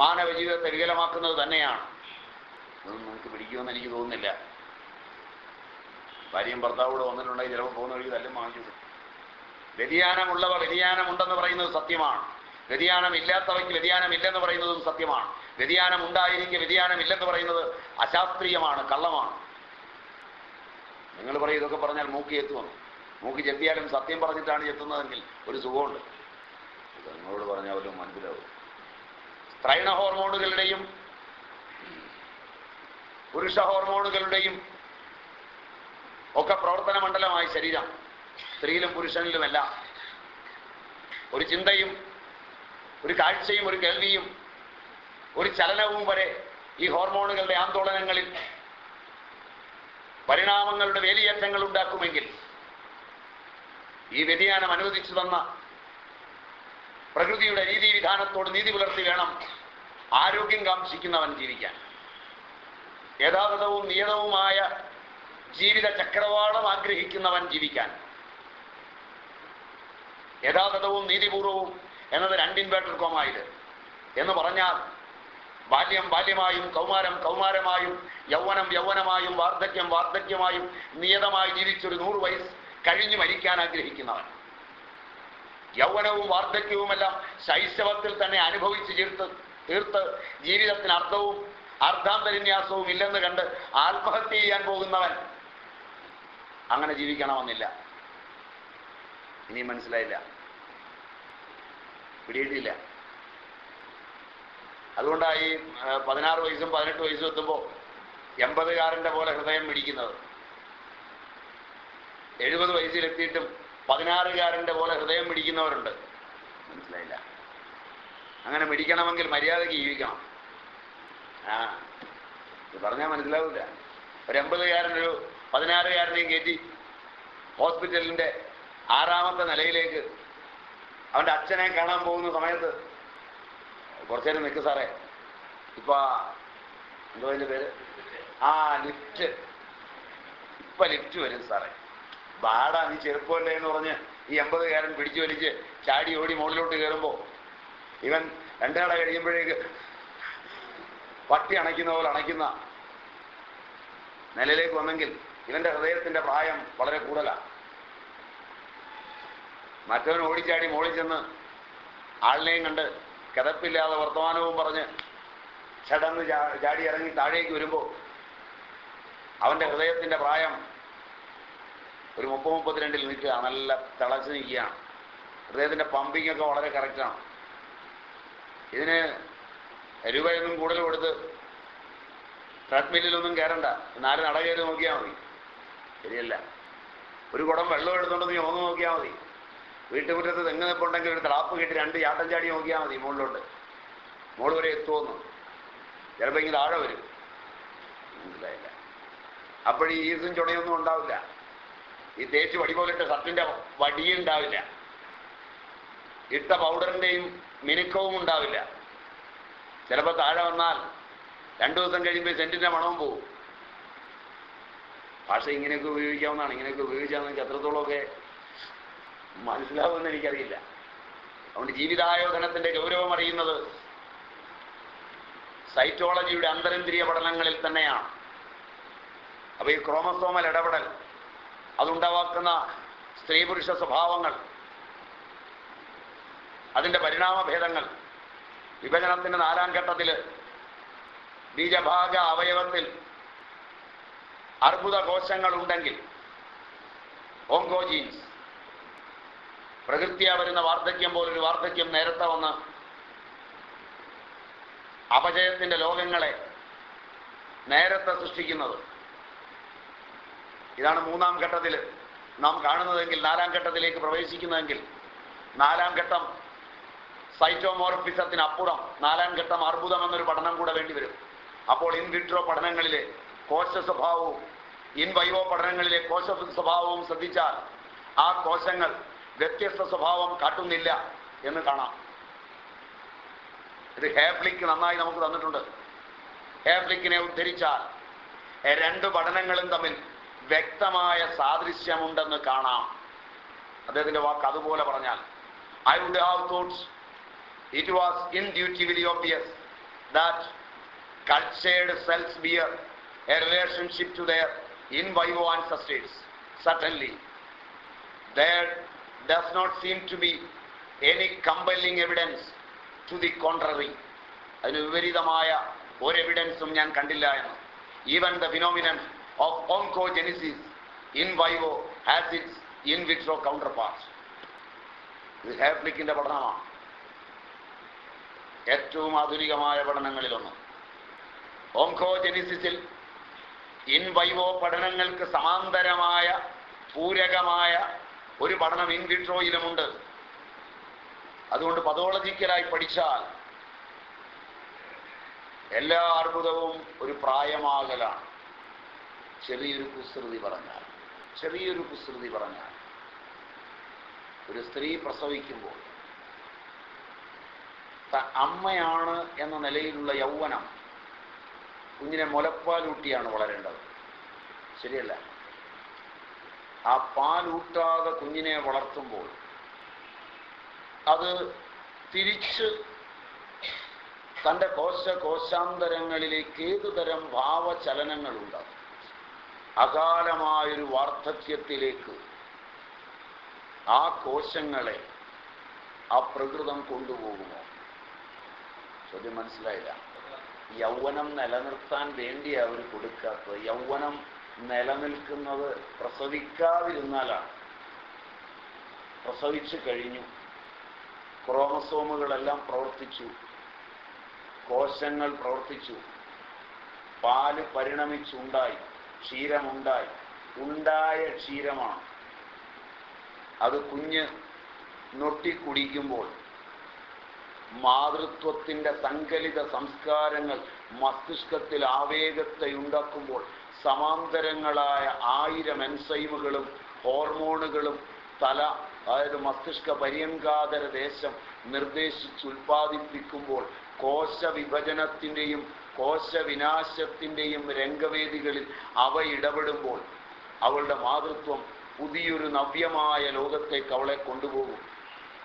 മാനവ ജീവിതത്തെ വികലമാക്കുന്നത് തന്നെയാണ്. അതൊന്നും നമുക്ക് പിടിക്കുമെന്ന് എനിക്ക് തോന്നുന്നില്ല. ഭാര്യയും ഭർത്താവോട് വന്നിട്ടുണ്ടെങ്കിൽ ചിലപ്പോൾ പോകുന്ന വഴി തല്ലും വാങ്ങിച്ചു വ്യതിയാനമുള്ളവ വ്യതിയാനമുണ്ടെന്ന് പറയുന്നത് സത്യമാണ്. വ്യതിയാനം ഇല്ലാത്തവയ്ക്ക് വ്യതിയാനം ഇല്ലെന്ന് പറയുന്നതും സത്യമാണ്. വ്യതിയാനം ഉണ്ടായിരിക്കെ വ്യതിയാനം ഇല്ലെന്ന് പറയുന്നത് അശാസ്ത്രീയമാണ് കള്ളമാണ്. നിങ്ങൾ പറയും ഇതൊക്കെ പറഞ്ഞാൽ മൂക്കി എത്തുമെന്ന് മൂക്കി ചെത്തിയാലും സത്യം പറഞ്ഞിട്ടാണ് ചെത്തുന്നതെങ്കിൽ ഒരു സുഖമുണ്ട്. നിങ്ങളോട് പറഞ്ഞാൽ വല്ലതും മനസ്സിലാവും. സ്ത്രൈണ ഹോർമോണുകളുടെയും പുരുഷ ഹോർമോണുകളുടെയും ഒക്കെ പ്രവർത്തന മണ്ഡലമായി ശരീരം സ്ത്രീയിലും പുരുഷനിലുമല്ല. ഒരു ചിന്തയും ഒരു കാഴ്ചയും ഒരു കേൾവിയും ഒരു ചലനവും വരെ ഈ ഹോർമോണുകളുടെ ആന്തോളനങ്ങളിൽ പരിണാമങ്ങളുടെ വേലിയേറ്റങ്ങൾ ഉണ്ടാക്കുമെങ്കിൽ ഈ വ്യതിയാനം അനുവദിച്ചു തന്ന പ്രകൃതിയുടെ രീതി വിധാനത്തോട് നീതി പുലർത്തി വേണം ആരോഗ്യം കാംക്ഷിക്കുന്നവൻ ജീവിക്കാൻ. യഥാർത്ഥവും നിയതവുമായ ജീവിത ചക്രവാളം ആഗ്രഹിക്കുന്നവൻ ജീവിക്കാൻ. യഥാർത്ഥവും നീതിപൂർവവും എന്നത് രണ്ട് ഇൻവേർട്ടർ എന്ന് പറഞ്ഞാൽ ബാല്യം ബാല്യമായും കൗമാരം കൗമാരമായും യൗവനം യൗവനമായും വാർദ്ധക്യം വാർദ്ധക്യമായും നിയതമായി ജീവിച്ചൊരു നൂറ് വയസ്സ് കഴിഞ്ഞു മരിക്കാൻ ആഗ്രഹിക്കുന്നവൻ. യൗവനവും വാർദ്ധക്യവുമെല്ലാം ശൈശവത്തിൽ തന്നെ അനുഭവിച്ച് തീർത്ത് തീർത്ത് ജീവിതത്തിന് അർത്ഥവും അർദ്ധാന്തരിന്യാസവും ഇല്ലെന്ന് കണ്ട് ആത്മഹത്യ ചെയ്യാൻ പോകുന്നവൻ അങ്ങനെ ജീവിക്കണമെന്നില്ല. ഇനി മനസ്സിലായില്ല. പിടിയിട്ടില്ല. അതുകൊണ്ടാണ് ഈ പതിനാറ് വയസ്സും പതിനെട്ട് വയസ്സും എത്തുമ്പോൾ എൺപതുകാരന്റെ പോലെ ഹൃദയം പിടിക്കുന്നത്. എഴുപത് വയസ്സിലെത്തിയിട്ടും പതിനാറുകാരന്റെ പോലെ ഹൃദയം പിടിക്കുന്നവരുണ്ട്. മനസ്സിലായില്ല? അങ്ങനെ പിടിക്കണമെങ്കിൽ മര്യാദയ്ക്ക് ജീവിക്കണം. ആ ഇത് പറഞ്ഞാൽ മനസ്സിലാവില്ല ഒരു എൺപതുകാരനൊരു പതിനാറുകാരനെയും കയറ്റി ഹോസ്പിറ്റലിന്റെ ആറാമത്തെ നിലയിലേക്ക് അവന്റെ അച്ഛനെ കാണാൻ പോകുന്ന സമയത്ത് കുറച്ചു നേരം നിൽക്ക് സാറേ. ഇപ്പൊ എന്തോ അതിന്റെ പേര്? ആ ലിഫ്റ്റ്. ഇപ്പൊ ലിഫ്റ്റ് വരും സാറേ. ബാടാ നീ ചെറുപ്പമല്ലേ എന്ന് പറഞ്ഞ് ഈ എൺപതുകാരൻ പിടിച്ചു വലിച്ച് ചാടി ഓടി മുകളിലോട്ട് കയറുമ്പോൾ ഇവൻ രണ്ടാട കഴിയുമ്പോഴേക്ക് പട്ടി അണയ്ക്കുന്ന പോലെ അണയ്ക്കുന്ന നിലയിലേക്ക് വന്നെങ്കിൽ ഇവന്റെ ഹൃദയത്തിന്റെ പ്രായം വളരെ കൂടുതലാണ് മറ്റവൻ ഓടിച്ചാടി മുകളിൽ ചെന്ന് ആളിനെയും കണ്ട് കിതപ്പില്ലാതെ വർത്തമാനവും പറഞ്ഞ് ചടന്ന് ചാടി ഇറങ്ങി താഴേക്ക് വരുമ്പോൾ അവന്റെ ഹൃദയത്തിന്റെ പ്രായം ഒരു മുപ്പത് മുപ്പത്തിരണ്ടിൽ നിൽക്കുക. നല്ല തിളച്ച് നിൽക്കുകയാണ് ഹൃദയത്തിന്റെ പമ്പിംഗ് ഒക്കെ വളരെ കറക്റ്റാണ് ഇതിന് രൂപയൊന്നും കൂടുതൽ കൊടുത്ത് ട്രെഡ്മില്ലൊന്നും കയറണ്ട. നാല് നട കയറി നോക്കിയാൽ മതി. ശരിയല്ല. ഒരു കുടം വെള്ളം എടുത്തുണ്ടെന്ന് ഒന്ന് നോക്കിയാൽ മതി. വീട്ടുമുറ്റത്ത് തെങ്ങ് നിൽപ്പുണ്ടെങ്കിൽ ഒരു തളാപ്പ് കെട്ടി രണ്ട് ചാട്ടം ചാടി നോക്കിയാൽ മതി മുകളിലോട്ട്. മോൾ വരെ എത്തുമെന്ന് ചിലപ്പോൾ ഇങ്ങനെ താഴെ വരും. മനസ്സിലായില്ല. അപ്പോഴീ ഈസും ചുണയൊന്നും ഉണ്ടാവില്ല. ഈ തേച്ച് വടി സത്തിന്റെ വടിയുണ്ടാവില്ല ഇട്ട പൗഡറിന്റെയും മിനുക്കവും ഉണ്ടാവില്ല. ചിലപ്പോൾ താഴെ വന്നാൽ രണ്ടു ദിവസം കഴിയുമ്പോൾ സെന്റിന്റെ മണവും പോവും. ഭാഷ ഇങ്ങനെയൊക്കെ ഉപയോഗിക്കാവുന്നതാണ് ഇങ്ങനെയൊക്കെ ഉപയോഗിച്ചാൽ നിങ്ങൾക്ക് എത്രത്തോളമൊക്കെ മനസ്സിലാവുമെന്ന് എനിക്കറിയില്ല. അതുകൊണ്ട് ജീവിതായോധനത്തിന്റെ ഗൗരവം അറിയുന്നത് സൈറ്റോളജിയുടെ അന്തരന്ദ്രിയ പഠനങ്ങളിൽ തന്നെയാണ്. അപ്പൊ ഈ ക്രോമസോമൽ ഇടപെടൽ അതുണ്ടാവാക്കുന്ന സ്ത്രീ പുരുഷ സ്വഭാവങ്ങൾ അതിന്റെ പരിണാമഭേദങ്ങൾ. വിഭജനത്തിന്റെ നാലാം ഘട്ടത്തിൽ ബീജഭാഗ അവയവത്തിൽ അർബുദ കോശങ്ങൾ ഉണ്ടെങ്കിൽ ഓങ്കോജീൻസ് പ്രകൃതിയാ വരുന്ന വാർദ്ധക്യം പോലൊരു വാർദ്ധക്യം നേരത്തെ വന്ന് അപജയത്തിന്റെ ലോകങ്ങളെ നേരത്തെ സൃഷ്ടിക്കുന്നത്. ഇതാണ് മൂന്നാം ഘട്ടത്തിൽ നാം കാണുന്നതെങ്കിൽ നാലാം ഘട്ടത്തിലേക്ക് പ്രവേശിക്കുന്നതെങ്കിൽ നാലാം ഘട്ടം സൈറ്റോമോർഫിസത്തിനപ്പുറം നാലാം ഘട്ടം അർബുദം എന്നൊരു പഠനം കൂടെ വേണ്ടിവരും അപ്പോൾ ഇൻ വിട്രോ പഠനങ്ങളിലെ കോശ സ്വഭാവവും ഇൻ വൈവോ പഠനങ്ങളിലെ കോശ സ്വഭാവവും ശ്രദ്ധിച്ചാൽ ആ കോശങ്ങൾ വ്യത്യസ്ത സ്വഭാവം കാട്ടുന്നില്ല എന്ന് കാണാം. ഇത് ഹേബ്ലിക്ക് നന്നായി നമുക്ക് തന്നിട്ടുണ്ട്. ഹേബ്ലിക്കിനെ ഉദ്ധരിച്ചാൽ രണ്ട് പഠനങ്ങളും തമ്മിൽ വ്യക്തമായ സാദൃശ്യമുണ്ടെന്ന് കാണാം. അദ്ദേഹത്തിന്റെ വാക്ക് അതുപോലെ പറഞ്ഞാൽ I would have thoughts it was indubitably obvious that cultured cells bear a relationship to their in vivo and ancestors suddenly there does not seem to be any compelling evidence to the contrary അതിന് വിപരീതമായ ഒരു എവിഡൻസും ഞാൻ കണ്ടില്ല എന്ന്. Even the phenomenon of oncogenesis in vivo has its in vitro counterparts. ഇത് ഹാപ്ലിക്കിന്റെ പഠനമാണ് ഏറ്റവും ആധുനികമായ പഠനങ്ങളിലൊന്ന്. ഓങ്കോജെനിസിസിൽ ഇൻ വൈവോ പഠനങ്ങൾക്ക് സമാന്തരമായ പൂരകമായ ഒരു പഠനം ഇൻ വിട്രോയിലുമുണ്ട് അതുകൊണ്ട് പതോളജിക്കലായി പഠിച്ചാൽ എല്ലാ അർബുദവും ഒരു പ്രായമാകലാണ്. ചെറിയൊരു കുസൃതി പറഞ്ഞാൽ ചെറിയൊരു കുസൃതി പറഞ്ഞാൽ ഒരു സ്ത്രീ പ്രസവിക്കുമ്പോൾ അമ്മയാണ് എന്ന നിലയിലുള്ള യൗവനം കുഞ്ഞിനെ മുലപ്പാലൂട്ടിയാണ് വളരേണ്ടത്. ശരിയല്ല. ആ പാലൂട്ടാതെ കുഞ്ഞിനെ വളർത്തുമ്പോൾ അത് തിരിച്ച് തന്റെ കോശ കോശാന്തരങ്ങളിലേക്ക് ഏതുതരം ഭാവചലനങ്ങളുണ്ടാകും? അകാലമായൊരു വാർദ്ധക്യത്തിലേക്ക് ആ കോശങ്ങളെ ആ പ്രകൃതം കൊണ്ടുപോകുമോ? ചോദ്യം മനസ്സിലായില്ല. യൗവനം നിലനിർത്താൻ വേണ്ടി അവർ കൊടുക്കാത്തത്. യൗവനം നിലനിൽക്കുന്നത് പ്രസവിക്കാതിരുന്നാലാണ്. പ്രസവിച്ചു കഴിഞ്ഞു. ക്രോമസോമുകളെല്ലാം പ്രവർത്തിച്ചു. കോശങ്ങൾ പ്രവർത്തിച്ചു. പാൽ പരിണമിച്ചുണ്ടായി. ക്ഷീരമുണ്ടായി. ഉണ്ടായ ക്ഷീരമാണ്. അത് കുഞ്ഞ് നൊട്ടിക്കുടിക്കുമ്പോൾ മാതൃത്വത്തിന്റെ സങ്കലിത സംസ്കാരങ്ങൾ മസ്തിഷ്കത്തിൽ ആവേഗത്തെ ഉണ്ടാക്കുമ്പോൾ സമാന്തരങ്ങളായ ആയിരം എൻസൈമുകളും ഹോർമോണുകളും തല അതായത് മസ്തിഷ്ക പര്യങ്കാതര ദേശം നിർദ്ദേശിച്ച് ഉൽപ്പാദിപ്പിക്കുമ്പോൾ കോശ കോശവിഭജനത്തിന്റെയും കോശവിനാശത്തിന്റെയും രംഗവേദികളിൽ അവ ഇടപെടുമ്പോൾ അവളുടെ മാതൃത്വം പുതിയൊരു നവ്യമായ ലോകത്തേക്ക് അവളെ കൊണ്ടുപോകും.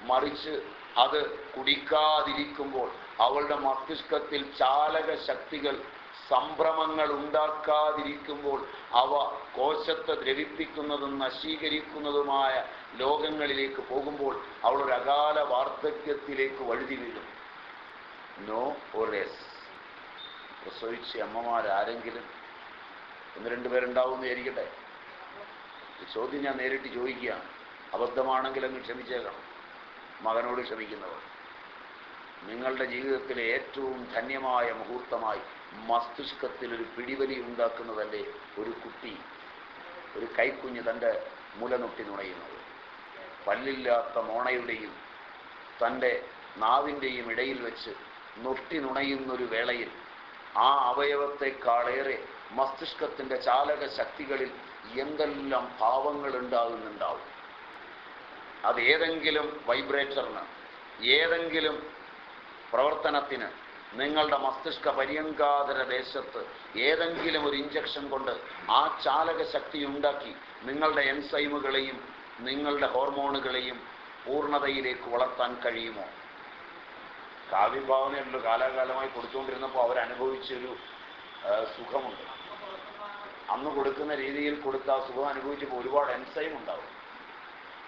മറിച്ച് അത് കുടിക്കാതിരിക്കുമ്പോൾ അവളുടെ മസ്തിഷ്കത്തിൽ ചാലക ശക്തികൾ സംഭ്രമങ്ങൾ ഉണ്ടാക്കാതിരിക്കുമ്പോൾ അവ കോശത്തെ ദ്രവിപ്പിക്കുന്നതും നശീകരിക്കുന്നതുമായ ലോകങ്ങളിലേക്ക് പോകുമ്പോൾ അവൾ ഒരു അകാല വാർദ്ധക്യത്തിലേക്ക് വഴുതി വീഴും. നോ ഒറേസ് പ്രസവിച്ച അമ്മമാരാരെങ്കിലും ഒന്ന് രണ്ടുപേരുണ്ടാവുമെന്ന് വിചാരിക്കട്ടെ? ഈ ചോദ്യം ഞാൻ നേരിട്ട് ചോദിക്കുകയാണ്. അബദ്ധമാണെങ്കിൽ അങ്ങ് ക്ഷമിച്ചേക്കണം. മകനോട് ക്ഷമിക്കുന്നവർ നിങ്ങളുടെ ജീവിതത്തിലെ ഏറ്റവും ധന്യമായ മുഹൂർത്തമായി മസ്തിഷ്കത്തിൽ ഒരു പിടിവലി ഉണ്ടാക്കുന്നതല്ലേ ഒരു കുട്ടി ഒരു കൈക്കുഞ്ഞ് തന്റെ മുലനൊട്ടി നുണയുന്നത്? പല്ലില്ലാത്ത മോണയുടെയും തന്റെ നാവിന്റെയും ഇടയിൽ വെച്ച് നൊട്ടി നുണയുന്നൊരു വേളയിൽ ആ അവയവത്തെക്കാളേറെ മസ്തിഷ്കത്തിന്റെ ചാലക ശക്തികളിൽ എന്തെല്ലാം ഭാവങ്ങൾ ഉണ്ടാകുന്നുണ്ടാവും അത് ഏതെങ്കിലും വൈബ്രേറ്ററിന് ഏതെങ്കിലും പ്രവർത്തനത്തിന് നിങ്ങളുടെ മസ്തിഷ്ക പര്യങ്കാതര ദേശത്ത് ഏതെങ്കിലും ഒരു ഇഞ്ചക്ഷൻ കൊണ്ട് ആ ചാലക ശക്തി ഉണ്ടാക്കി നിങ്ങളുടെ എൻസൈമുകളെയും നിങ്ങളുടെ ഹോർമോണുകളെയും പൂർണതയിലേക്ക് വളർത്താൻ കഴിയുമോ? കാവ്യഭാവനയുള്ള കാലാകാലമായി കൊടുത്തുകൊണ്ടിരുന്നപ്പോൾ അവരനുഭവിച്ചൊരു സുഖമുണ്ട്. അന്ന് കൊടുക്കുന്ന രീതിയിൽ കൊടുത്ത ആ സുഖം അനുഭവിച്ചപ്പോൾ ഒരുപാട് എൻസൈം ഉണ്ടാവും.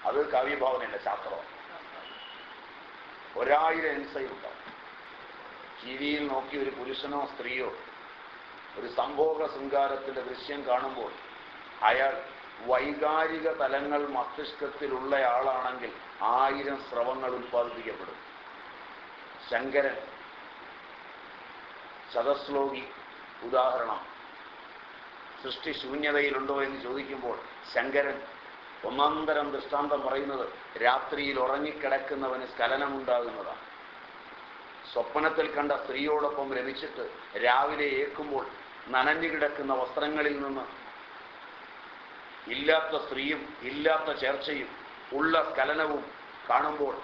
അത് കാവ്യഭാവനയല്ല ശാസ്ത്രമാണ് ഒരായിരം എൻസൈം ഉണ്ടാവും. ജീവിയിൽ വിയിൽ നോക്കി ഒരു പുരുഷനോ സ്ത്രീയോ ഒരു സംഭോഗ ശൃംഗാരത്തിന്റെ ദൃശ്യം കാണുമ്പോൾ അയാൾ വൈകാരിക തലങ്ങൾ മസ്തിഷ്കത്തിലുള്ള ആളാണെങ്കിൽ ആയിരം സ്രവങ്ങൾ ഉൽപ്പാദിപ്പിക്കപ്പെടും. ശങ്കരൻ ശതശ്ലോകി ഉദാഹരണം. സൃഷ്ടി ശൂന്യതയിലുണ്ടോ എന്ന് ചോദിക്കുമ്പോൾ ശങ്കരൻ ഒന്നാന്തരം ദൃഷ്ടാന്തം പറയുന്നത് രാത്രിയിൽ ഉറങ്ങിക്കിടക്കുന്നവന് സ്ഖലനമുണ്ടാകുന്നതാണ്. സ്വപ്നത്തിൽ കണ്ട സ്ത്രീയോടൊപ്പം രമിച്ചിട്ട് രാവിലെ ഏക്കുമ്പോൾ നനഞ്ഞു കിടക്കുന്ന വസ്ത്രങ്ങളിൽ നിന്ന് ഇല്ലാത്ത സ്ത്രീയും ഇല്ലാത്ത ചേർച്ചയും ഉള്ള സ്ഖലനവും കാണുമ്പോൾ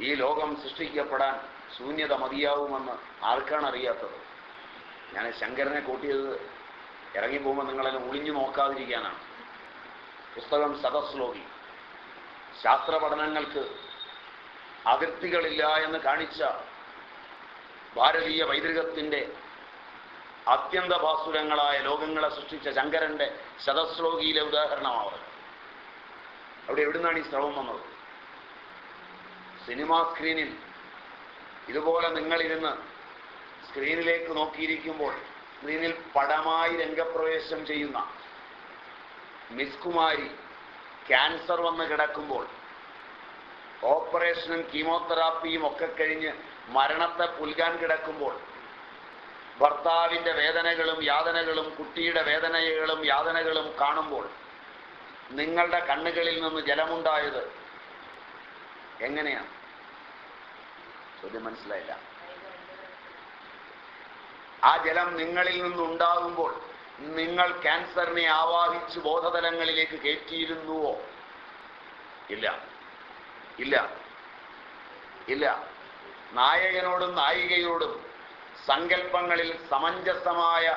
ഈ ലോകം സൃഷ്ടിക്കപ്പെടാൻ ശൂന്യത മതിയാവുമെന്ന് ആർക്കാണ് അറിയാത്തത്? ഞാൻ ശങ്കരനെ കൂട്ടിയത് ഇറങ്ങിപ്പോകുമ്പോൾ നിങ്ങളെല്ലാം ഒളിഞ്ഞു നോക്കാതിരിക്കാനാണ്. പുസ്തകം സദശ്ലോകി ശാസ്ത്ര പഠനങ്ങൾക്ക് അതിർത്തികളില്ല എന്ന് കാണിച്ച ഭാരതീയ പൈതൃകത്തിന്റെ അത്യന്തഭാസുരങ്ങളായ ലോകങ്ങളെ സൃഷ്ടിച്ച ശങ്കരന്റെ ശതശ്ലോകിയിലെ ഉദാഹരണമാണ് അവിടെ എവിടുന്നാണ് ഈ ശ്രവം വന്നത്? സിനിമാ സ്ക്രീനിൽ. ഇതുപോലെ നിങ്ങളിരുന്ന് സ്ക്രീനിലേക്ക് നോക്കിയിരിക്കുമ്പോൾ സ്ക്രീനിൽ പടമായി രംഗപ്രവേശം ചെയ്യുന്ന മിസ് കുമാരി ക്യാൻസർ വന്ന് കിടക്കുമ്പോൾ ഓപ്പറേഷനും കീമോതെറാപ്പിയും ഒക്കെ കഴിഞ്ഞ് മരണത്തെ പുൽകാൻ കിടക്കുമ്പോൾ ഭർത്താവിന്റെ വേദനകളും യാതനകളും കുട്ടിയുടെ വേദനകളും യാതനകളും കാണുമ്പോൾ നിങ്ങളുടെ കണ്ണുകളിൽ നിന്ന് ജലമുണ്ടായത് എങ്ങനെയാണ്? ചോദ്യം മനസ്സിലായില്ല. ആ ജലം നിങ്ങളിൽ നിന്നുണ്ടാകുമ്പോൾ നിങ്ങൾ ക്യാൻസറിനെ ആവാഹിച്ച് ബോധതലങ്ങളിലേക്ക് കയറ്റിയിരുന്നുവോ? ഇല്ല. ഇല്ല. ഇല്ല. നായകനോടും നായികയോടും സങ്കല്പങ്ങളിൽ സമഞ്ജസമായ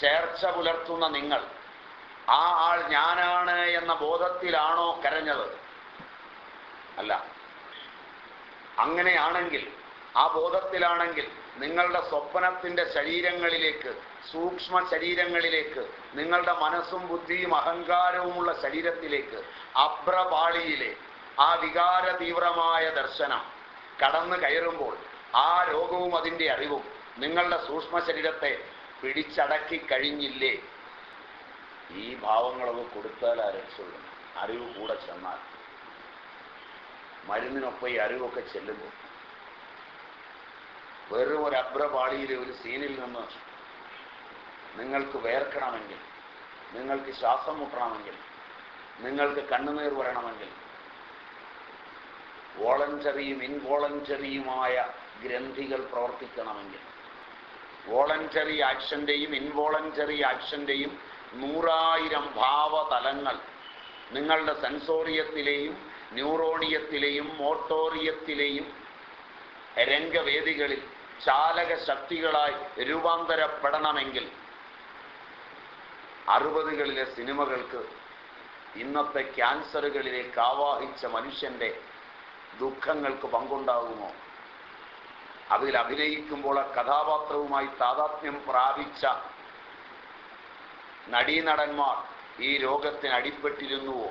ചേർച്ച പുലർത്തുന്ന നിങ്ങൾ. ആ ആൾ ഞാനാണ് എന്ന ബോധത്തിലാണോ കരഞ്ഞത്? അല്ല. അങ്ങനെയാണെങ്കിൽ ആ ബോധത്തിലാണെങ്കിൽ നിങ്ങളുടെ സ്വപ്നത്തിന്റെ ശരീരങ്ങളിലേക്ക് സൂക്ഷ്മ ശരീരങ്ങളിലേക്ക് നിങ്ങളുടെ മനസ്സും ബുദ്ധിയും അഹങ്കാരവുമുള്ള ശരീരത്തിലേക്ക് അഭ്രപാളിയിലെ ആ വികാര തീവ്രമായ ദർശനം കടന്നു കയറുമ്പോൾ ആ രോഗവും അതിന്റെ അറിവും നിങ്ങളുടെ സൂക്ഷ്മ ശരീരത്തെ പിടിച്ചടക്കി കഴിഞ്ഞില്ലേ? ഈ ഭാവങ്ങളൊക്കെ കൊടുത്താൽ ആ രക്ഷയുള്ളൂ. അറിവ് കൂടെ ചെന്നാൽ മരുന്നിനൊപ്പം ഈ അറിവൊക്കെ ചെല്ലുമ്പോൾ. വെറും ഒരു അഭ്രപാളിയിൽ ഒരു സീനിൽ നിന്ന് നിങ്ങൾക്ക് വേർക്കണമെങ്കിൽ നിങ്ങൾക്ക് ശ്വാസം മുട്ടണമെങ്കിൽ നിങ്ങൾക്ക് കണ്ണുനീർ വരണമെങ്കിൽ വോളണ്ടറിയും ഇൻവോളണ്ടറിയുമായ ഗ്രന്ഥികൾ പ്രവർത്തിക്കണമെങ്കിൽ വോളണ്ടറി ആക്ഷന്റെയും ഇൻവോളണ്ടറി ആക്ഷന്റെയും നൂറായിരം ഭാവതലങ്ങൾ നിങ്ങളുടെ സെൻസോറിയത്തിലെയും ന്യൂറോണിയത്തിലെയും മോട്ടോറിയത്തിലെയും രംഗവേദികളിൽ ചാലക ശക്തികളായി രൂപാന്തരപ്പെടണമെങ്കിൽ അറുപതുകളിലെ സിനിമകൾക്ക് ഇന്നത്തെ ക്യാൻസറുകളിലേക്ക് ആവാഹിച്ച മനുഷ്യന്റെ ദുഃഖങ്ങൾക്ക് പങ്കുണ്ടാകുമോ? അതിൽ അഭിനയിക്കുമ്പോൾ ആ കഥാപാത്രവുമായി താതാത്മ്യം പ്രാപിച്ച നടീനടന്മാർ ഈ രോഗത്തിന് അടിപ്പെട്ടിരുന്നുവോ?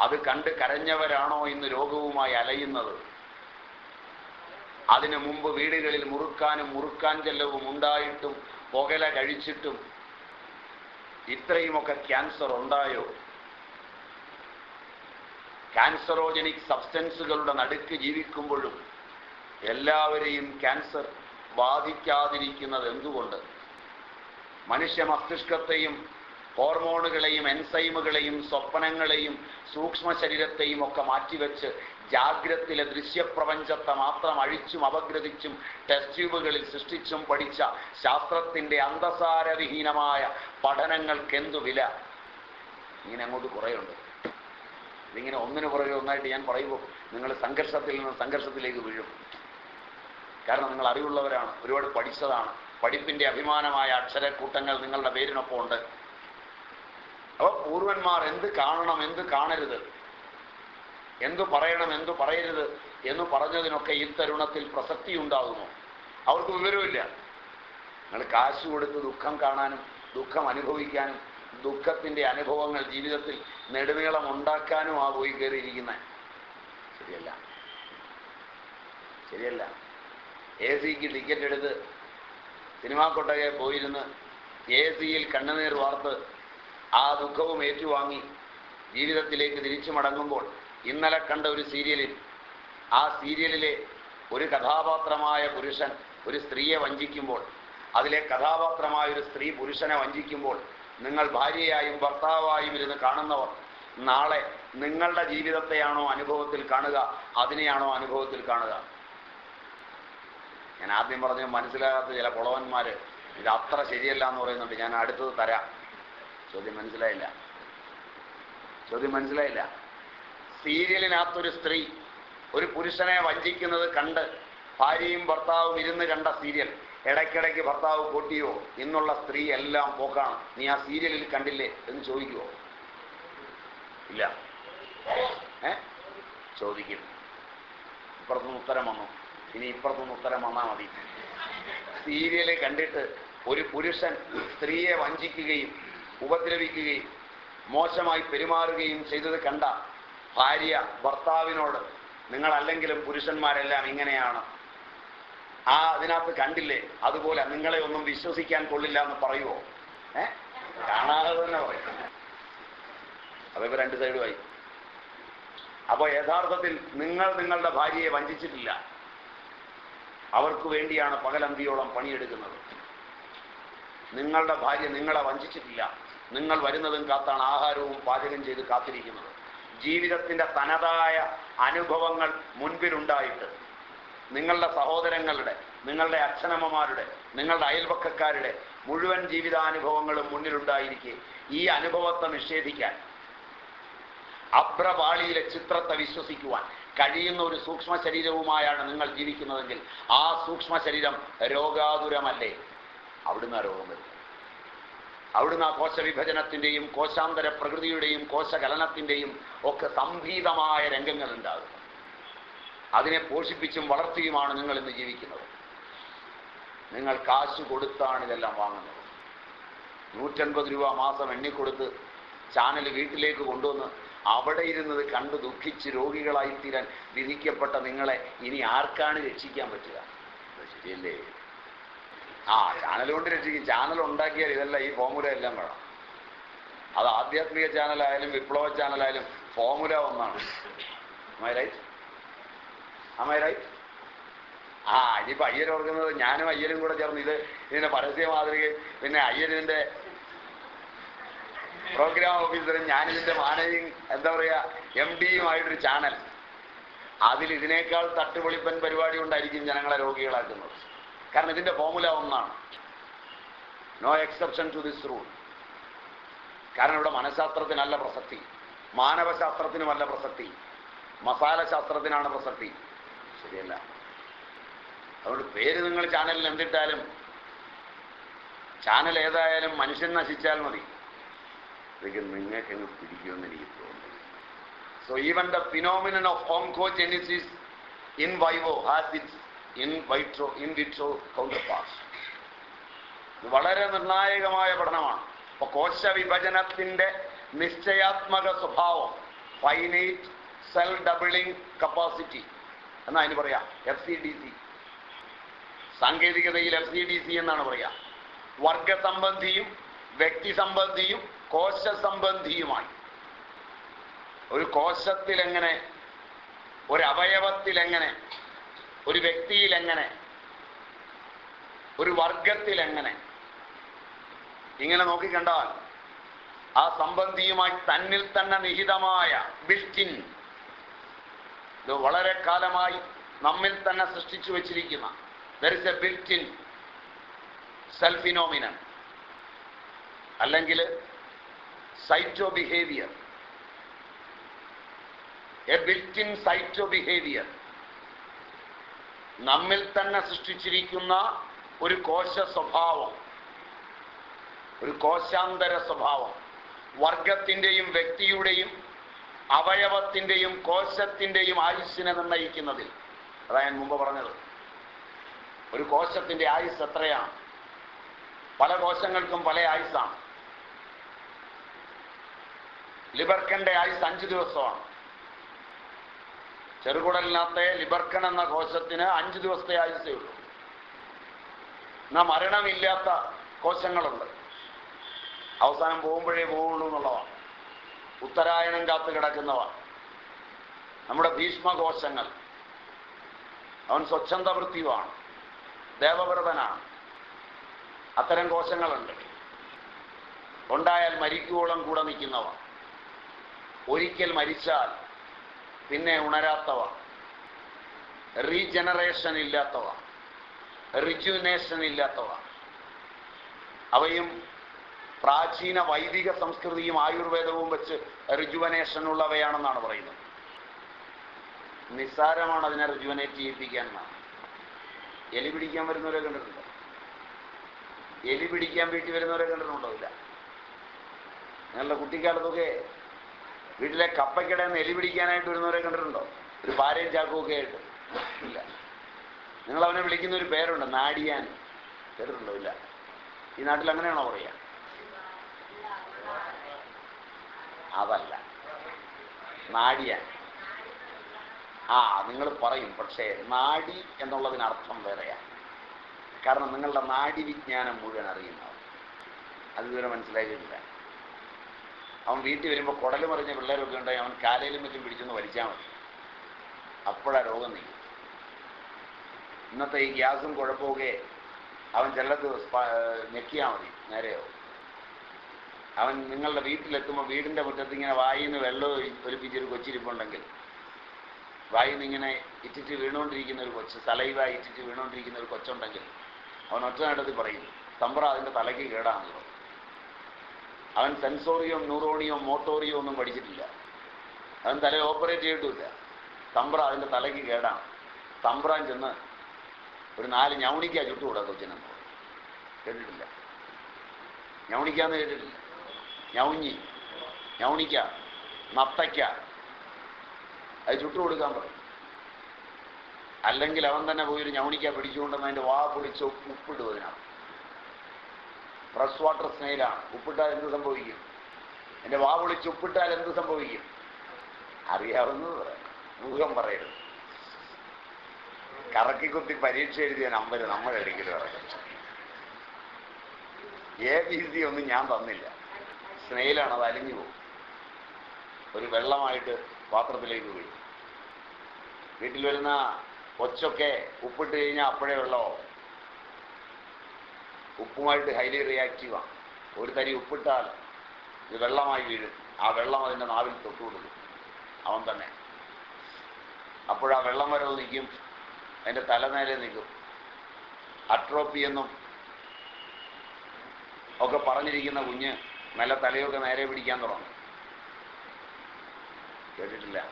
അത് കണ്ട് കരഞ്ഞവരാണോ ഇന്ന് രോഗവുമായി അലയുന്നത്? അതിനു മുമ്പ് വീടുകളിൽ മുറുക്കാനും മുറുക്കാൻ ചെല്ലവും ഉണ്ടായിട്ടും പുകല കഴിച്ചിട്ടും ഇത്രയുമൊക്കെ ക്യാൻസർ ഉണ്ടായോ? ക്യാൻസറോജനിക് സബ്സ്റ്റൻസുകളുടെ നടുക്ക് ജീവിക്കുമ്പോഴും എല്ലാവരെയും ക്യാൻസർ ബാധിക്കാതിരിക്കുന്നത് എന്തുകൊണ്ട്? മനുഷ്യ മസ്തിഷ്കത്തെയും ഹോർമോണുകളെയും എൻസൈമുകളെയും സ്വപ്നങ്ങളെയും സൂക്ഷ്മ ശരീരത്തെയും ഒക്കെ മാറ്റിവെച്ച് ജാഗ്രത്തിലെ ദൃശ്യപ്രപഞ്ചത്തെ മാത്രം അഴിച്ചും അപഗ്രഥിച്ചും ടെസ്റ്റ് ട്യൂബുകളിൽ സൃഷ്ടിച്ചും പഠിച്ച ശാസ്ത്രത്തിന്റെ അന്തസാരവിഹീനമായ പഠനങ്ങൾക്ക് എന്തു വില? ഇങ്ങനെ അങ്ങോട്ട് കുറേയുണ്ട്. ഇതിങ്ങനെ ഒന്നിനു പുറകെ ഒന്നായിട്ട് ഞാൻ പറയുമ്പോൾ നിങ്ങൾ സംഘർഷത്തിൽ നിന്ന് സംഘർഷത്തിലേക്ക് വീഴും. കാരണം നിങ്ങൾ അറിവുള്ളവരാണ് ഒരുപാട് പഠിച്ചതാണ്. പഠിപ്പിന്റെ അഭിമാനമായ അക്ഷരക്കൂട്ടങ്ങൾ നിങ്ങളുടെ പേരിനൊപ്പം ഉണ്ട്. അപ്പോൾ പൂർവന്മാർ എന്ത് കാണണം എന്ത് കാണരുത്? എന്തു പറയണം എന്തു പറയരുത് എന്ന് പറഞ്ഞതിനൊക്കെ ഈ തരുണത്തിൽ പ്രസക്തി ഉണ്ടാകുമോ? അവർക്ക് വിവരമില്ല നിങ്ങൾ കാശ് കൊടുത്ത് ദുഃഖം കാണാനും ദുഃഖം അനുഭവിക്കാനും ദുഃഖത്തിന്റെ അനുഭവങ്ങൾ ജീവിതത്തിൽ നെടുനീളം ഉണ്ടാക്കാനും ആ പോയി കയറിയിരിക്കുന്നത് ശരിയല്ല. ശരിയല്ല. എ സിക്ക് ടിക്കറ്റ് എടുത്ത് സിനിമാ കൊട്ടകെ പോയിരുന്ന് എ സിയിൽ കണ്ണുനീർ വാർത്ത് ആ ദുഃഖവും ഏറ്റുവാങ്ങി ജീവിതത്തിലേക്ക് തിരിച്ചു മടങ്ങുമ്പോൾ ഇന്നലെ കണ്ട ഒരു സീരിയലിൽ ആ സീരിയലിലെ ഒരു കഥാപാത്രമായ പുരുഷൻ ഒരു സ്ത്രീയെ വഞ്ചിക്കുമ്പോൾ അതിലെ കഥാപാത്രമായ ഒരു സ്ത്രീ പുരുഷനെ വഞ്ചിക്കുമ്പോൾ നിങ്ങൾ ഭാര്യയായും ഭർത്താവായും ഇരുന്ന് കാണുന്നവർ നാളെ നിങ്ങളുടെ ജീവിതത്തെയാണോ അനുഭവത്തിൽ കാണുക അതിനെയാണോ അനുഭവത്തിൽ കാണുക? ഞാൻ ആദ്യം പറഞ്ഞ മനസ്സിലാകാത്ത ചില പുളവന്മാര് ഇത് അത്ര ശരിയല്ല എന്ന് പറയുന്നുണ്ട്. ഞാൻ അടുത്തത് തരാം. ചോദ്യം മനസ്സിലായില്ല. ചോദ്യം മനസ്സിലായില്ല. സീരിയലിനകത്തൊരു സ്ത്രീ ഒരു പുരുഷനെ വഞ്ചിക്കുന്നത് കണ്ട് ഭാര്യയും ഭർത്താവും ഇരുന്ന് കണ്ട സീരിയൽ ഇടയ്ക്കിടയ്ക്ക് ഭർത്താവ് പൊട്ടിയോ എന്നുള്ള സ്ത്രീ എല്ലാം പോക്കാണ്. നീ ആ സീരിയലിൽ കണ്ടില്ലേ എന്ന് ചോദിക്കുവോ? ഇല്ല. ഏ? ചോദിക്കും. ഇപ്പുറത്തുനിന്ന് ഉത്തരം വന്നു. ഇനി ഇപ്പുറത്തൊന്ന് ഉത്തരം വന്നാൽ മതി. സീരിയൽ കണ്ടിട്ട് ഒരു പുരുഷൻ സ്ത്രീയെ വഞ്ചിക്കുകയും ഉപദ്രവിക്കുകയും മോശമായി പെരുമാറുകയും ചെയ്തത് കണ്ട ഭാര്യ ഭർത്താവിനോട് നിങ്ങളല്ലെങ്കിലും പുരുഷന്മാരെല്ലാം ഇങ്ങനെയാണ്. ആ അതിനകത്ത് കണ്ടില്ലേ? അതുപോലെ നിങ്ങളെ ഒന്നും വിശ്വസിക്കാൻ കൊള്ളില്ല എന്ന് പറയുമോ ഏ? കാണാതെ തന്നെ പറയും. അതിപ്പോ രണ്ട് സൈഡുമായി അപ്പോൾ യഥാർത്ഥത്തിൽ നിങ്ങൾ നിങ്ങളുടെ ഭാര്യയെ വഞ്ചിച്ചിട്ടില്ല. അവർക്ക് വേണ്ടിയാണ് പകലന്തിയോളം പണിയെടുക്കുന്നത്. നിങ്ങളുടെ ഭാര്യ നിങ്ങളെ വഞ്ചിച്ചിട്ടില്ല. നിങ്ങൾ വരുന്നതും കാത്താണ് ആഹാരവും പാചകം ചെയ്ത് കാത്തിരിക്കുന്നത്. ജീവിതത്തിന്റെ തനതായ അനുഭവങ്ങൾ മുൻപിലുണ്ടായിട്ട് നിങ്ങളുടെ സഹോദരങ്ങളുടെ നിങ്ങളുടെ അച്ഛനമ്മമാരുടെ നിങ്ങളുടെ അയൽപക്കക്കാരുടെ മുഴുവൻ ജീവിതാനുഭവങ്ങളും മുന്നിലുണ്ടായിരിക്കെ ഈ അനുഭവത്തെ നിഷേധിക്കാൻ അഭ്രപാളിയിലെ ചിത്രത്തെ വിശ്വസിക്കുവാൻ കഴിയുന്ന ഒരു സൂക്ഷ്മ ശരീരവുമായാണ് നിങ്ങൾ ജീവിക്കുന്നതെങ്കിൽ ആ സൂക്ഷ്മ ശരീരം രോഗാതുരമല്ലേ? അവിടുന്ന് ആ രോഗം വരുന്നത് അവിടുന്ന് ആ കോശവിഭജനത്തിന്റെയും കോശാന്തര പ്രകൃതിയുടെയും കോശകലനത്തിന്റെയും ഒക്കെ സംഭീതമായ രംഗങ്ങൾ ഉണ്ടാകും. അതിനെ പോഷിപ്പിച്ചും വളർത്തിയുമാണ് നിങ്ങൾ ഇന്ന് ജീവിക്കുന്നത്. നിങ്ങൾ കാശ് കൊടുത്താണ് ഇതെല്ലാം വാങ്ങുന്നത്. നൂറ്റൻപത് രൂപ മാസം എണ്ണിക്കൊടുത്ത് ചാനൽ വീട്ടിലേക്ക് കൊണ്ടുവന്ന് അവിടെ ഇരുന്നത് കണ്ട് ദുഃഖിച്ച് രോഗികളായി തീരാൻ വിധിക്കപ്പെട്ട നിങ്ങളെ ഇനി ആർക്കാണ് രക്ഷിക്കാൻ പറ്റുക? ശരിയല്ലേ? ആ ചാനൽ കൊണ്ട് രക്ഷിക്കും. ചാനൽ ഉണ്ടാക്കിയാൽ ഇതല്ല ഈ ഫോമുല എല്ലാം വേണം. അത് ആധ്യാത്മിക ചാനലായാലും വിപ്ലവ ചാനലായാലും ഫോമുല ഒന്നാണ്. റൈറ്റ് റൈറ്റ് ആ ഇനിയിപ്പോ അയ്യർ ഓർക്കുന്നത് ഞാനും അയ്യരും കൂടെ ചേർന്ന് ഇത് ഇതിന്റെ പരസ്യ മാതൃകയും പിന്നെ അയ്യരിന്റെ പ്രോഗ്രാം ഓഫീസറും ഞാനിതിന്റെ മാനേജിങ് എന്താ പറയാ എം ഡിയുമായിട്ടൊരു ചാനൽ അതിൽ ഇതിനേക്കാൾ തട്ടുപൊളിപ്പൻ പരിപാടി കൊണ്ടായിരിക്കും ജനങ്ങളെ രോഗികളാക്കുന്നത്. കാരണം ഇതിന്റെ ഫോമുല ഒന്നാണ്. No exception to this rule കാരണം ഇവിടെ മനഃശാസ്ത്രത്തിനല്ല പ്രസക്തി. മാനവശാസ്ത്രത്തിനുമല്ല പ്രസക്തി. മസാല ശാസ്ത്രത്തിനാണ് പ്രസക്തി. ശരിയല്ല. അതുകൊണ്ട് പേര് നിങ്ങൾ ചാനലിൽ എന്തിട്ടാലും ചാനൽ ഏതായാലും മനുഷ്യൻ നശിച്ചാൽ മതി. ഇതൊക്കെ നിങ്ങൾക്ക് എങ്ങ് പിടിക്കുമെന്ന് എനിക്ക് തോന്നുന്നു. So even the phenomenon of oncogenesis in vivo has its in vitro in vitro counterpart വളരെ നിർണായകമായ പഠനമാണ്. അപ്പൊ കോശ വിഭജനത്തിന്റെ നിശ്ചയാത്മക സ്വഭാവം ഫൈനൈറ്റ് സെൽ ഡബിളിംഗ് കപ്പാസിറ്റി എന്നാ അതിന് പറയാം? എഫ് സി ഡി സി സാങ്കേതികതയിൽ എഫ് സി ഡി സി എന്നാണ് പറയാ. വർഗസംബന്ധിയും വ്യക്തി സംബന്ധിയും കോശ സംബന്ധിയുമാണ് ഒരു കോശത്തിലെങ്ങനെ ഒരു ഒരു വ്യക്തിയിൽ എങ്ങനെ ഒരു വർഗത്തിൽ എങ്ങനെ ഇങ്ങനെ നോക്കിക്കണ്ടാൽ ആ സംബന്ധിയുമായി തന്നിൽ തന്നെ നിഹിതമായ ബിൽറ്റിൻ ഇത് വളരെ കാലമായി നമ്മിൽ തന്നെ സൃഷ്ടിച്ചു വച്ചിരിക്കുന്ന. There is a built in cell phenomenon അല്ലെങ്കിൽ cyto behaviour. A built in cyto behaviour. നമ്മിൽ തന്നെ സൃഷ്ടിച്ചിരിക്കുന്ന ഒരു കോശ സ്വഭാവം. ഒരു കോശാന്തര സ്വഭാവം. വർഗത്തിന്റെയും വ്യക്തിയുടെയും അവയവത്തിന്റെയും കോശത്തിന്റെയും ആയുസ്സിനെ നിർണയിക്കുന്നതിൽ. അതാ ഞാൻ മുമ്പ് പറഞ്ഞത്. ഒരു കോശത്തിന്റെ ആയുസ് എത്രയാണ്? പല കോശങ്ങൾക്കും പല ആയുസ്സാണ്. ലിബർക്കന്റെ ആയുസ് അഞ്ച് ദിവസമാണ്. ചെറുകുടലിനകത്തെ ലിബർക്കൻ എന്ന കോശത്തിന് അഞ്ച് ദിവസത്തെ ആയുസേ ഉള്ളൂ. എന്നാ മരണമില്ലാത്ത കോശങ്ങളുണ്ട്. അവസാനം പോകുമ്പോഴേ പോവുള്ളൂ എന്നുള്ളവ ഉത്തരായണം കാത്തു കിടക്കുന്നവ. നമ്മുടെ ഭീഷ്മകോശങ്ങൾ. അവൻ സ്വച്ഛന്ത വൃത്തിയുമാണ് ദേവവ്രതനാണ്. അത്തരം കോശങ്ങളുണ്ട്. ഉണ്ടായാൽ മരിക്കുവോളം കൂടെ നിൽക്കുന്നവ. ഒരിക്കൽ മരിച്ചാൽ പിന്നെ ഉണരാത്തവ. റീജനറേഷൻ ഇല്ലാത്തവ. റിജുനേഷൻ ഇല്ലാത്തവ. അവയും പ്രാചീന വൈദിക സംസ്കൃതിയും ആയുർവേദവും വെച്ച് റിജുവനേഷൻ ഉള്ളവയാണെന്നാണ് പറയുന്നത്. നിസ്സാരമാണ് അതിനെ റിജുവനേറ്റ് ചെയ്യിപ്പിക്കാൻ എന്നാണ്. എലി പിടിക്കാൻ വരുന്നവരെ കണ്ടിട്ടുണ്ടോ? എലി പിടിക്കാൻ വീട്ടിൽ വരുന്നവരെ കണ്ടിട്ടുണ്ടോ ഇല്ല? നിങ്ങളുടെ കുട്ടിക്കാലത്തൊക്കെ വീട്ടിലെ കപ്പയ്ക്കിടയിൽ നിന്ന് എലി പിടിക്കാനായിട്ട് വരുന്നവരെ കണ്ടിട്ടുണ്ടോ? ഒരു പാരയും ചാക്കുമൊക്കെ ആയിട്ട്. ഇല്ല. നിങ്ങൾ അവനെ വിളിക്കുന്ന ഒരു പേരുണ്ട് നാടിയാൻ. കേട്ടിട്ടുണ്ടോ? ഇല്ല. ഈ നാട്ടിൽ അങ്ങനെയാണോ പറയാ അതല്ല. നാടിയാൻ. ആ നിങ്ങൾ പറയും പക്ഷേ നാടി എന്നുള്ളതിനർത്ഥം വേറെയാണ് കാരണം നിങ്ങളുടെ നാടി വിജ്ഞാനം മുഴുവൻ അറിയുന്നവർ. അത് മനസ്സിലായിട്ടില്ല. അവൻ വീട്ടിൽ വരുമ്പോൾ കുടൽ മറിഞ്ഞ പിള്ളേരൊക്കെ ഉണ്ടായി അവൻ കാലയിലും മറ്റും പിടിച്ചൊന്ന് വലിച്ചാൽ മതി. അപ്പോഴാ രോഗം നീങ്ങും. ഇന്നത്തെ ഈ ഗ്യാസും കുഴപ്പമൊക്കെ അവൻ ചെല്ലത്ത് ഞെക്കിയാൽ മതി നേരെയോ. അവൻ നിങ്ങളുടെ വീട്ടിലെത്തുമ്പോൾ വീടിന്റെ മുറ്റത്ത് ഇങ്ങനെ വായിൽ നിന്ന് വെള്ളം ഒലിപ്പിച്ചൊരു കൊച്ചിരിപ്പുണ്ടെങ്കിൽ വായിൽ നിന്ന് ഇങ്ങനെ ഇറ്റിറ്റ് വീണുകൊണ്ടിരിക്കുന്ന ഒരു കൊച്ച് തലൈവ ഇറ്റിറ്റ് വീണുകൊണ്ടിരിക്കുന്ന ഒരു കൊച്ചുണ്ടെങ്കിൽ അവൻ ഒറ്റ നേട്ടത്തിൽ പറയും തമ്പ്ര അതിന്റെ തലയ്ക്ക് കേടാണല്ലോ അവൻ സെൻസോറിയോ ന്യൂറോണിയോ മോട്ടോറിയോ ഒന്നും പഠിച്ചിട്ടില്ല. അവൻ തല ഓപ്പറേറ്റ് ചെയ്തിട്ടില്ല തമ്പ്ര അതിന്റെ തലയ്ക്ക് കേടാണ്. തമ്പ്രാൻ ചെന്ന് ഒരു നാല് ഞവണിക്ക ചുട്ടുകൂടാ കൊച്ചിനെന്ന്. പറയും കേട്ടിട്ടില്ല. ഞവണിക്കാന്ന് കേട്ടിട്ടില്ല. ഞൗഞ്ഞി ഞൗണിക്ക നത്തയ്ക്ക. അത് ചുട്ടു കൊടുക്കാൻ പറയും അല്ലെങ്കിൽ അവൻ തന്നെ പോയി ഒരു ഞൗണിക്ക പിടിച്ചുകൊണ്ടെന്ന് അതിന്റെ വാ പൊളിച്ച് ഉപ്പിടും അതിനകത്ത്. ഫ്രഷ് വാട്ടർ സ്നെയിലാണ് ഉപ്പിട്ടാൽ എന്ത് സംഭവിക്കും? എന്റെ വാ വിളിച്ച് ഉപ്പിട്ടാൽ എന്ത് സംഭവിക്കും? അറിയാവുന്നത് പറയാം ഊഹം പറയരുത്. കറക്കി കുത്തി പരീക്ഷ എഴുതിയ നമ്പർ എടുക്കലും ഇറങ്ങും എ ബി സി ഒന്നും ഞാൻ തന്നില്ല. സ്നെയിലാണ് അത് അലിഞ്ഞു പോകും. ഒരു വെള്ളമായിട്ട് പാത്രത്തിലേക്ക് പോയി. വീട്ടിൽ വരുന്ന കൊച്ചൊക്കെ ഉപ്പിട്ട് കഴിഞ്ഞാൽ അപ്പോഴേ വെള്ളമാവും. ഉപ്പുമായിട്ട് ഹൈലി റിയാക്റ്റീവാണ് ഒരു തരി ഉപ്പിട്ടാൽ ഇത് വെള്ളമായി വീഴും. ആ വെള്ളം അതിന്റെ നാവിൽ തൊട്ടുകൊടുക്കും അവൻ തന്നെ. അപ്പോഴാ വെള്ളം വരെ നിൽക്കും. അതിന്റെ തലനേരെ നിൽക്കും. അട്രോപ്പി എന്നും ഒക്കെ പറഞ്ഞിരിക്കുന്ന കുഞ്ഞ് നല്ല തലയൊക്കെ നേരെ പിടിക്കാൻ തുടങ്ങും. കേട്ടിട്ടില്ല?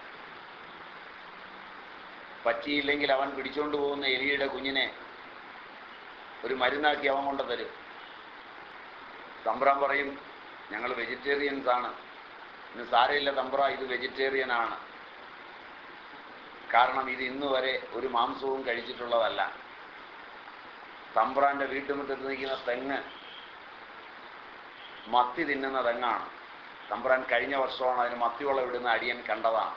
പറ്റിയില്ലെങ്കിൽ അവൻ പിടിച്ചുകൊണ്ട് പോകുന്ന എലിയുടെ കുഞ്ഞിനെ ഒരു മരുന്നാക്കി അവൻ കൊണ്ട് തരും. തമ്പ്രാൻ പറയും ഞങ്ങൾ വെജിറ്റേറിയൻസ് ആണ്. ഇന്ന് സാരയില്ല തമ്പ്ര ഇത് വെജിറ്റേറിയൻ ആണ്. കാരണം ഇത് ഇന്ന് വരെ ഒരു മാംസവും കഴിച്ചിട്ടുള്ളതല്ല. തമ്പ്രാന്റെ വീട്ടുമുറ്റത്ത് നിൽക്കുന്ന തെങ്ങ് മത്തി തിന്നുന്ന തെങ്ങാണ്. തമ്പ്രാൻ കഴിഞ്ഞ വർഷമാണ് അതിന് മത്തിവളം ഇടുന്ന അടിയൻ കണ്ടതാണ്.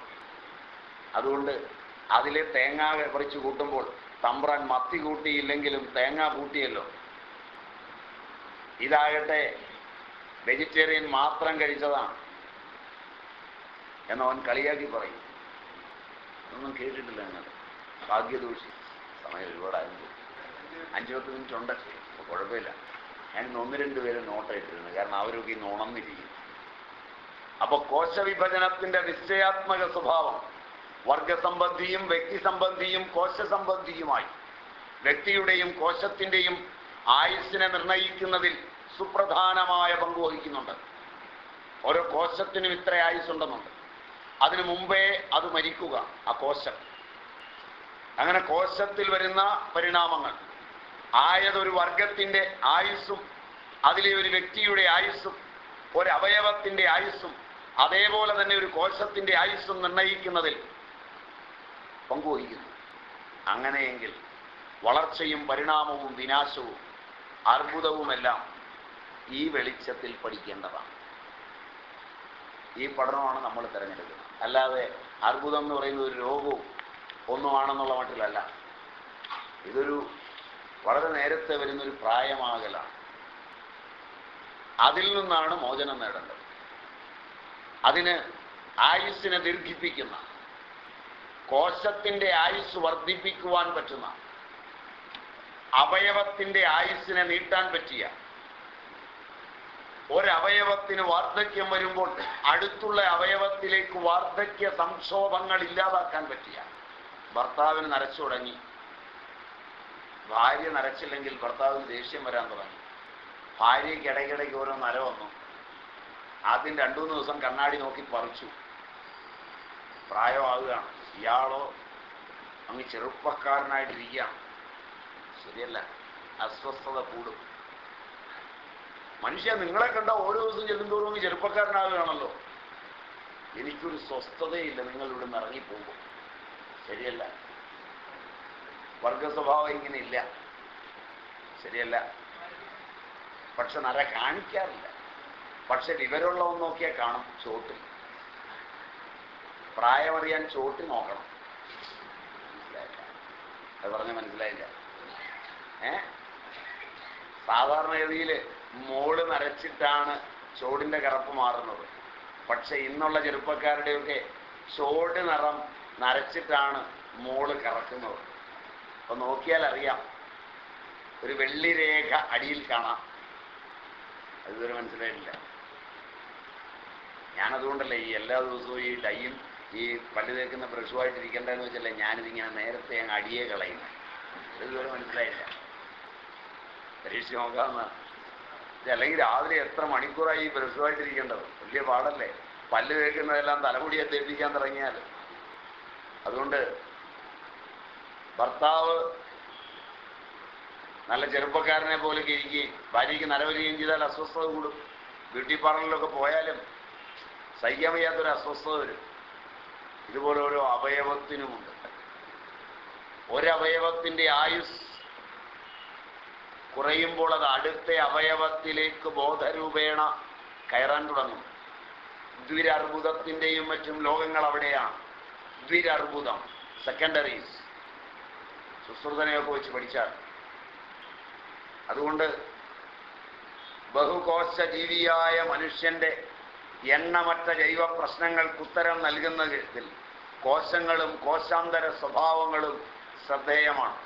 അതുകൊണ്ട് അതിലെ തേങ്ങ പറിച്ചു കൂട്ടുമ്പോൾ തമ്പ്രാൻ മത്തി കൂട്ടിയില്ലെങ്കിലും തേങ്ങ കൂട്ടിയല്ലോ. ഇതാകട്ടെ വെജിറ്റേറിയൻ മാത്രം കഴിച്ചതാണ് എന്നവൻ കളിയാക്കി പറയും. ഒന്നും കേട്ടിട്ടില്ല ഞങ്ങൾ ഭാഗ്യദോഷി. സമയം ഒരുപാടായിരുന്നു അഞ്ചു പത്ത് മിനിറ്റ് ഉണ്ട്. അപ്പോൾ കുഴപ്പമില്ല. ഞാൻ ഇന്ന് ഒന്ന് രണ്ട് പേര് നോട്ട് ഇട്ടിരുന്നു കാരണം അവരൊക്കെ ഇന്ന് ഉണർന്നിരിക്കും അപ്പോൾ കോശവിഭജനത്തിന്റെ നിശ്ചയാത്മക സ്വഭാവം വർഗസംബന്ധിയും വ്യക്തിസംബന്ധിയും കോശസംബന്ധിയുമായി വ്യക്തിയുടെയും കോശത്തിന്റെയും ആയുസ്സിനെ നിർണയിക്കുന്നതിൽ സുപ്രധാനമായ പങ്ക് വഹിക്കുന്നുണ്ട്. ഓരോ കോശത്തിനും ഇത്ര ആയുസ്സുണ്ടെന്നുണ്ട്. അതിനു മുമ്പേ അത് മരിക്കുക ആ കോശം. അങ്ങനെ കോശത്തിൽ വരുന്ന പരിണാമങ്ങൾ ആയതൊരു വർഗത്തിന്റെ ആയുസ്സും അതിലെ ഒരു വ്യക്തിയുടെ ആയുസ്സും ഒരവയവത്തിന്റെ ആയുസ്സും അതേപോലെ തന്നെ ഒരു കോശത്തിന്റെ ആയുസ്സും നിർണയിക്കുന്നതിൽ പങ്കുവഹിക്കുന്നു. അങ്ങനെയെങ്കിൽ വളർച്ചയും പരിണാമവും വിനാശവും അർബുദവുമെല്ലാം ഈ വെളിച്ചത്തിൽ പഠിക്കേണ്ടതാണ്. ഈ പഠനമാണ് നമ്മൾ തിരഞ്ഞെടുക്കുന്നത്. അല്ലാതെ അർബുദം എന്ന് പറയുന്ന ഒരു രോഗവും ഒന്നുമാണെന്നുള്ള മട്ടിലല്ല. ഇതൊരു വളരെ നേരത്തെ വരുന്നൊരു പ്രായമാകലാണ്. അതിൽ നിന്നാണ് മോചനം നേടേണ്ടത്. അതിന് ആയുസ്സിനെ ദീർഘിപ്പിക്കുന്ന കോശത്തിന്റെ ആയുസ് വർദ്ധിപ്പിക്കുവാൻ പറ്റുന്ന അവയവത്തിന്റെ ആയുസ്സിനെ നീട്ടാൻ പറ്റിയ ഒരവയവത്തിന് വാർദ്ധക്യം വരുമ്പോൾ അടുത്തുള്ള അവയവത്തിലേക്ക് വാർദ്ധക്യ സംക്ഷോഭങ്ങൾ ഇല്ലാതാക്കാൻ പറ്റിയ ഭർത്താവിന് നരച്ചു തുടങ്ങി. ഭാര്യ നരച്ചില്ലെങ്കിൽ ഭർത്താവിന് ദേഷ്യം വരാൻ തുടങ്ങി. ഭാര്യയ്ക്ക് ഇടയ്ക്കിടയ്ക്ക് ഓരോ നര വന്നു. ആദ്യം രണ്ടു മൂന്ന് ദിവസം കണ്ണാടി നോക്കി പറിച്ചു. പ്രായമാവുകയാണ്. ഇയാളോ അങ്ങ് ചെറുപ്പക്കാരനായിട്ടിരിക്കുകയാണ്. ശരിയല്ല അസ്വസ്ഥത കൂടും. മനുഷ്യ നിങ്ങളെ കണ്ട ഓരോ ദിവസം ചെല്ലുന്തോറും അങ്ങ് ചെറുപ്പക്കാരനാവുകയാണല്ലോ. എനിക്കൊരു സ്വസ്ഥതയില്ല നിങ്ങൾ ഇവിടെ നിന്ന് ഇറങ്ങിപ്പോകും ശരിയല്ല. വർഗസ്വഭാവം ഇങ്ങനെ ഇല്ല ശരിയല്ല. പക്ഷെ നര കാണിക്കാറില്ല. പക്ഷെ വിവരമുള്ളവൻ നോക്കിയാൽ കാണും ചോട്ടിൽ പ്രായമറിയാൻ ചോട്ടി നോക്കണം. അത് പറഞ്ഞ മനസ്സിലായില്ല. ഏ? സാധാരണഗതിയിൽ മോൾ നരച്ചിട്ടാണ് ചോടിന്റെ കറുപ്പ് മാറുന്നത്. പക്ഷെ ഇന്നുള്ള ചെറുപ്പക്കാരുടെയൊക്കെ ചോട് നിറം നരച്ചിട്ടാണ് മോൾ കറക്കുന്നത്. അപ്പൊ നോക്കിയാൽ അറിയാം ഒരു വെള്ളി രേഖ അടിയിൽ കാണാം. അതുവരെ മനസ്സിലായിട്ടില്ല. ഞാനതുകൊണ്ടല്ലേ ഈ എല്ലാ ദിവസവും ഈ ഡൈയും ഈ പല്ല് തേക്കുന്ന ബ്രഷുമായിട്ടിരിക്കേണ്ടതെന്ന് വെച്ചല്ലേ ഞാനിതിങ്ങനെ നേരത്തെ അങ്ങ് അടിയെ കളയുന്നു. ഇതുവരെ മനസ്സിലായില്ല. പരീക്ഷിച്ച് നോക്കാമെന്ന് അല്ലെങ്കിൽ രാവിലെ എത്ര മണിക്കൂറായി ഈ ബ്രഷുമായിട്ടിരിക്കേണ്ടത് വലിയ പാടല്ലേ? പല്ല് തേക്കുന്നതെല്ലാം തലമുടിയെ തേപ്പിക്കാൻ തുടങ്ങിയാൽ. അതുകൊണ്ട് ഭർത്താവ് നല്ല ചെറുപ്പക്കാരനെ പോലെ ഇരിക്കുകയും ഭാര്യയ്ക്ക് നരവരികയും ചെയ്താൽ അസ്വസ്ഥത കൂടും. ബ്യൂട്ടി പാർലറിലൊക്കെ പോയാലും സഹിക്കാൻ വയ്യാത്തൊരു അസ്വസ്ഥത വരും. ഇതുപോലെ ഓരോ അവയവത്തിനുമുണ്ട് ഒരവയവത്തിന്റെ ആയുസ് കുറയുമ്പോൾ അത് അടുത്ത അവയവത്തിലേക്ക് ബോധരൂപേണ കയറാൻ തുടങ്ങും. ദ്വിരർബുദത്തിന്റെയും മറ്റും ലോകങ്ങൾ അവിടെയാണ്. ദ്വിരർബുദം സെക്കൻഡറീസ് സുശ്രുതനെയൊക്കെ വെച്ച് പഠിച്ചാൽ. അതുകൊണ്ട് ബഹുകോശ ജീവിയായ മനുഷ്യന്റെ എണ്ണമറ്റ ജൈവ പ്രശ്നങ്ങൾക്ക് ഉത്തരം നൽകുന്ന വിധത്തിൽ കോശങ്ങളും കോശാന്തര സ്വഭാവങ്ങളും ശ്രദ്ധേയമാണ്.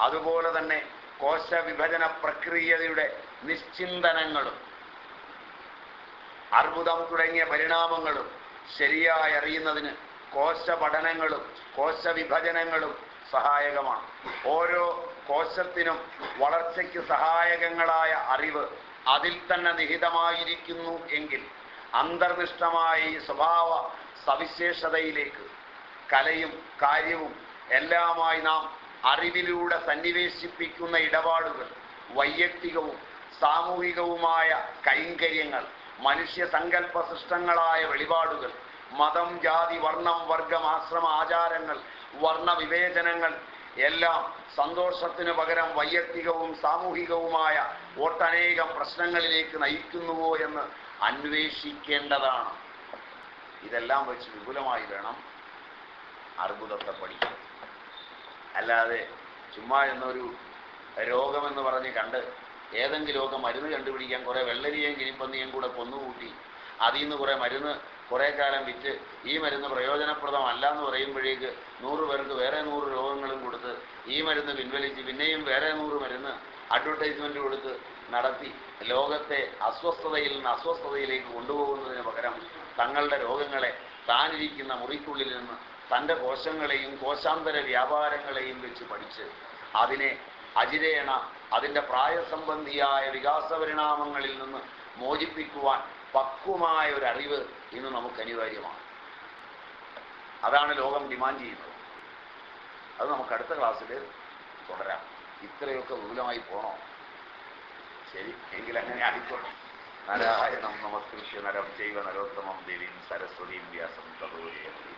അതുപോലെ തന്നെ കോശ വിഭജന പ്രക്രിയയുടെ നിശ്ചിന്തനങ്ങളും അർബുദം തുടങ്ങിയ പരിണാമങ്ങളും ശരിയായി അറിയുന്നതിന് കോശ പഠനങ്ങളും കോശ വിഭജനങ്ങളും സഹായകമാണ്. ഓരോ കോശത്തിനും വളർച്ചയ്ക്ക് സഹായകങ്ങളായ അറിവ് അതിൽ തന്നെ നിഹിതമായിരിക്കുന്നു എങ്കിൽ അന്തർനിഷ്ഠമായ ഈ സ്വഭാവ സവിശേഷതയിലേക്ക് കലയും കാര്യവും എല്ലാമായി നാം അറിവിലൂടെ സന്നിവേശിപ്പിക്കുന്ന ഇടപാടുകൾ വൈയക്തികവും സാമൂഹികവുമായ കൈങ്കര്യങ്ങൾ മനുഷ്യ സങ്കല്പ സൃഷ്ടങ്ങളായ വെളിപാടുകൾ മതം ജാതി വർണം വർഗം ആശ്രമ ആചാരങ്ങൾ വർണ വിവേചനങ്ങൾ എല്ലാം സന്തോഷത്തിന് പകരം വൈയക്തികവും സാമൂഹികവുമായ ഒട്ടനേകം പ്രശ്നങ്ങളിലേക്ക് നയിക്കുന്നുവോ എന്ന് അന്വേഷിക്കേണ്ടതാണ്. ഇതെല്ലാം വെച്ച് വിപുലമായി വേണം അർബുദത്തെ പഠിക്കാൻ. അല്ലാതെ ചുമ്മാ എന്നൊരു രോഗമെന്ന് പറഞ്ഞ് കണ്ട് ഏതെങ്കിലും രോഗം മരുന്ന് കണ്ടുപിടിക്കാൻ കുറെ വെള്ളരിയും കിനിപ്പന്നിയും കൂടെ കൊന്നുകൂട്ടി അതിൽ നിന്ന് കുറെ മരുന്ന് കുറെ കാലം വിറ്റ് ഈ മരുന്ന് പ്രയോജനപ്രദമല്ല എന്ന് പറയുമ്പോഴേക്ക് നൂറ് പേർക്ക് വേറെ നൂറ് രോഗങ്ങളും കൊടുത്ത് ഈ മരുന്ന് പിൻവലിച്ച് പിന്നെയും വേറെ നൂറ് മരുന്ന് അഡ്വർടൈസ്മെന്റ് കൊടുത്ത് നടത്തി ലോകത്തെ അസ്വസ്ഥതയിൽ നിന്ന് അസ്വസ്ഥതയിലേക്ക് കൊണ്ടുപോകുന്നതിന് പകരം തങ്ങളുടെ രോഗങ്ങളെ താനിരിക്കുന്ന മുറിക്കുള്ളിൽ നിന്ന് തന്റെ കോശങ്ങളെയും കോശാന്തര വ്യാപാരങ്ങളെയും വെച്ച് പഠിച്ച് അതിനെ അജിരേണ അതിന്റെ പ്രായസംബന്ധിയായ വികാസ പരിണാമങ്ങളിൽ നിന്ന് മോചിപ്പിക്കുവാൻ പക്വമായ ഒരു അറിവ് ഇന്ന് നമുക്ക് അനിവാര്യമാണ്. അതാണ് ലോകം ഡിമാൻഡ് ചെയ്യുന്നത്. അത് നമുക്ക് അടുത്ത ക്ലാസ്സിൽ തുടരാം. ഇത്രയൊക്കെ വിപുലമായി പോണോ? ശരി എങ്കിൽ അങ്ങനെ ആയിക്കോട്ടെ. നാരായണം നമസ്കൃഷ്യ നരം ചെയ്വ നരോത്തമം ദേവീം സരസ്വതീം വ്യാസം ഓം